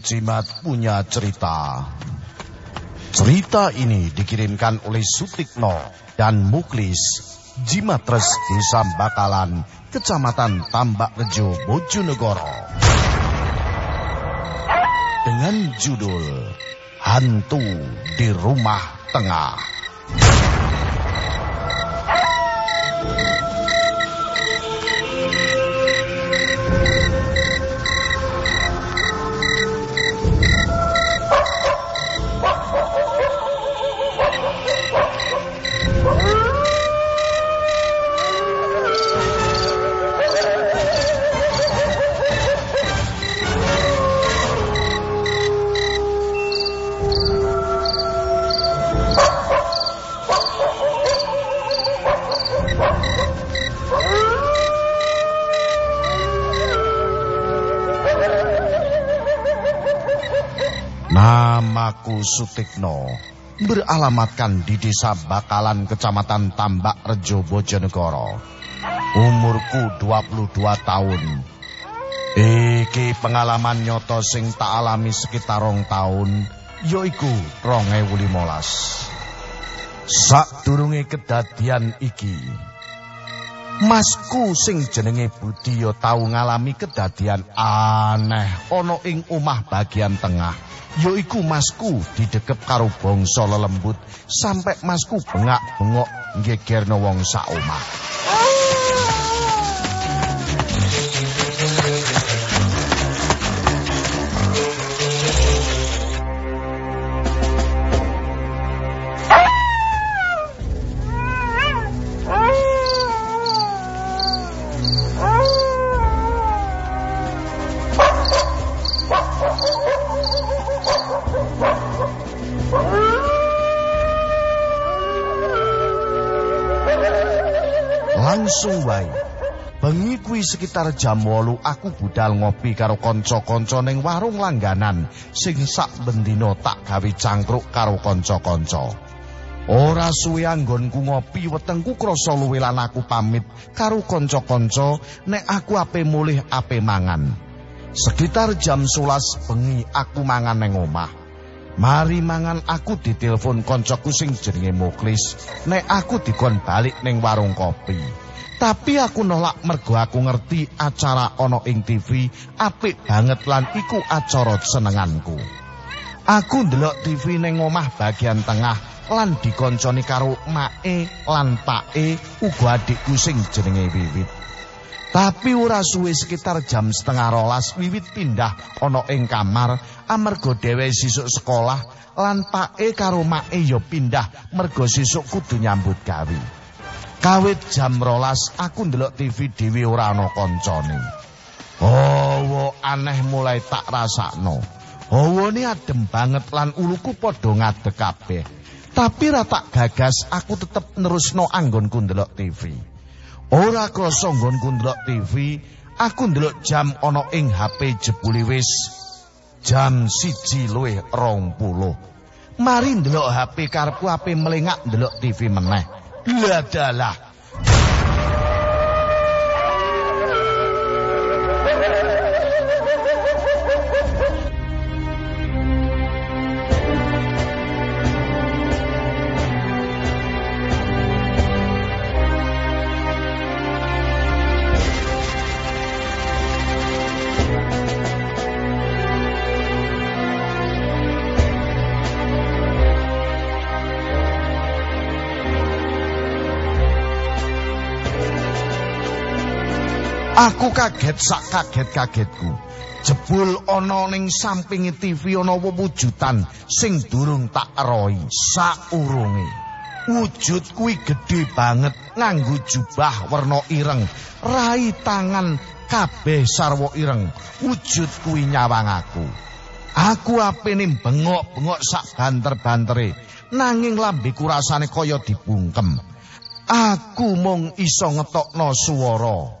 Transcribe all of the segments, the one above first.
tim Cimat punya cerita. Cerita ini dikirimkan oleh Sutikno dan Muklis Jimatres Desa Bakalan, Kecamatan Tambak Rejo, Bojonegoro. Dengan judul Hantu di Rumah Tengah. Namaku Sutikno, beralamatkan di desa Bakalan, Kecamatan Tambak Rejo, Bojonegoro. Umurku 22 tahun. Iki pengalaman nyoto sing tak alami sekitar rong tahun, yoiku rong ewu limolas. Sak durunge kedadian iki, Masku sing jenenge Budi yo tau ngalami kedadian aneh ana ing omah bagian tengah. Yaiku masku didekep karo bangsa lelembut sampai masku bengak-bengok nggegerno wong sak omah. Langsung wae. Bengi kuwi sekitar jam 8 aku budal ngopi karo kanca-kanca ning warung langganan sing sak bendina tak gawe cangkruk karo kanca-kanca. Ora suwe anggonku ngopi wetengku krasa luwe lan aku pamit karo kanca-kanca nek aku ape mulih ape mangan. Sekitar jam 11 bengi aku mangan ning omah. Mari mangan aku ditelepon koncoku sing jenenge Muklis nek aku dikon balik ning warung kopi. Tapi aku nolak mergo aku ngerti acara ana ing TV apik banget lan iku acara senenganku. Aku ndelok TV ning omah bagian tengah lan dikonconi karo mae lan pake uga adikku sing jenenge Wiwit. Tapi ora suwe sekitar jam setengah rolas wiwit pindah ana ing kamar amarga dhewe sisuk sekolah lan pake karo make ya pindah mergo sisuk kudu nyambut gawe. Kawit jam rolas aku ndelok TV dhewe ora ana kancane. Oh, aneh mulai tak rasakno. Hawane adem banget lan uluku padha ngadeg kabeh. Tapi ra tak gagas aku tetep nerusno anggonku ndelok TV. Ora krasa nggonku ndelok TV, aku ndelok jam ana ing HP jebule wis jam siji luwih rong puluh. Mari ndelok HP karepku ape melengak ndelok TV meneh. Gua. Aku kaget sak kaget-kagetku. Jebul ana ning sampinge TV ana wujudan sing durung tak eroi saurunge. Wujud kuwi gedhe banget nganggo jubah werna ireng, rai tangan kabeh sarwa ireng. Wujud kuwi nyawang aku. Aku apene bengok-bengok sak banter-bantere, nanging lambeku rasane kaya dibungkem. Aku mung iso ngetokno swara.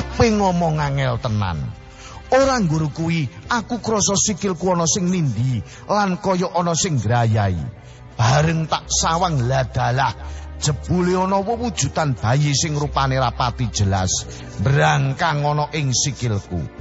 Ape ngomong angel tenan. Ora guru kuwi aku krasa sikilku ana sing nindi lan kaya ana sing grayai. Bareng tak sawang ladalah jebule ana wujudan bayi sing rupane rapati jelas brangkang ana ing sikilku.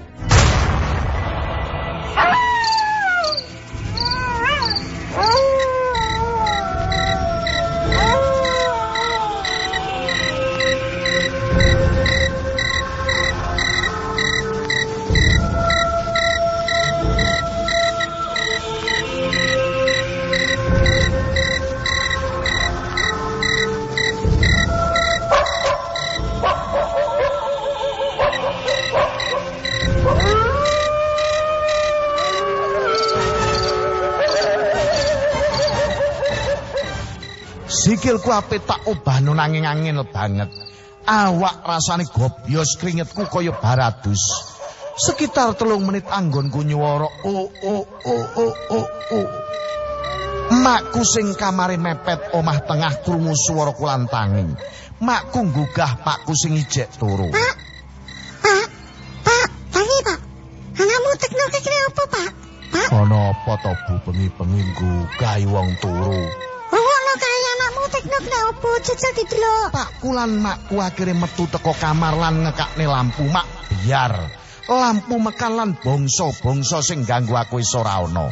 Sikilku ape tak obahno nanging angin banget. Awak rasane gobyos keringetku kaya baradus. Sekitar telung menit anggonku nyuwara oh oh oh oh oh oh. Makku sing kamare mepet omah tengah krungu swara kulantanging. Makku nggugah pakku sing ijek turu. Pak. Pak. Pak, tangi, Pak. Anakmu tekno kekene apa, Pak? Pak. Ana apa to Bu bengi-bengi nggugah wong turu? Teknok nek opo jajal didelok. Pak kulan makku akhire metu teko kamar lan ngekakne lampu mak biar lampu mekan lan bangsa-bangsa sing ganggu aku wis ora ana.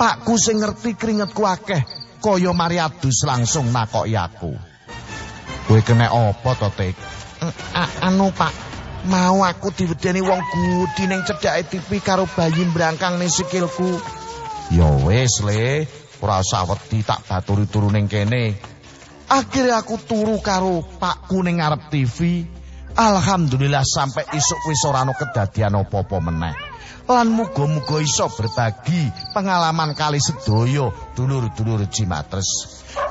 Pakku sing ngerti keringetku akeh kaya mari adus langsung nakoki aku. Kowe kena apa to, Tik? Anu, Pak, mau aku diwedeni wong gudi ning cedhake TV karo bayi mbrangkang ning sikilku. Ya wis, Le. Ora usah wedi tak baturi turu ning kene. Akhirnya aku turu karo Pak Kuning ngarep TV. Alhamdulillah sampai isuk wis ora ana kedadian apa-apa meneh. Lan muga-muga iso berbagi pengalaman kali sedaya dulur-dulur Jimatres.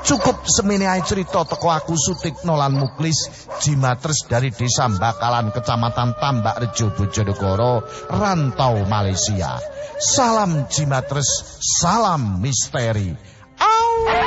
Cukup semene ae cerita teko aku Sutikno lan Muklis Jimatres dari Desa Bakalan Kecamatan Tambak Rejo Bojonegoro, Rantau Malaysia. Salam Jimatres, salam misteri. Au!